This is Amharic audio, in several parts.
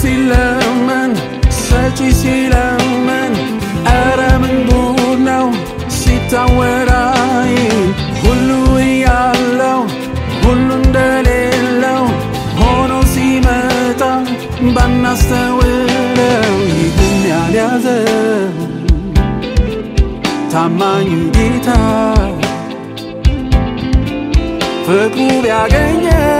ሲለመን ሰጪ ሲለመን ኧረ ምን ነው ሲታወራይ ሁሉ እያለው ሁሉ እንደሌለው ሆኖ ሲመጣ ባናስተውለው ይህን ያልያዘ ታማኙ ጌታ ፍቅሩ ቢያገኘን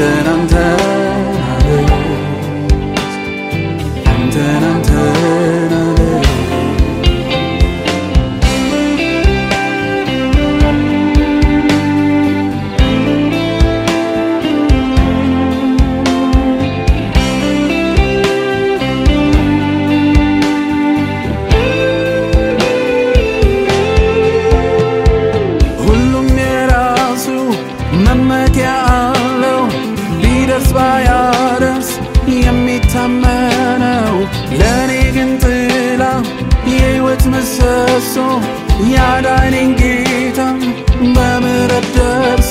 Then I'm done. ምሰሶ ያዳነኝ ጌታ በምሕረት ደርሶ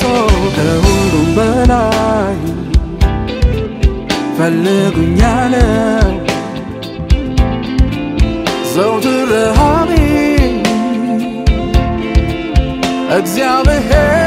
ከሁሉም በላይ ፈልጉኛለው ዘውትር ረሃቤ እግዚአብሔር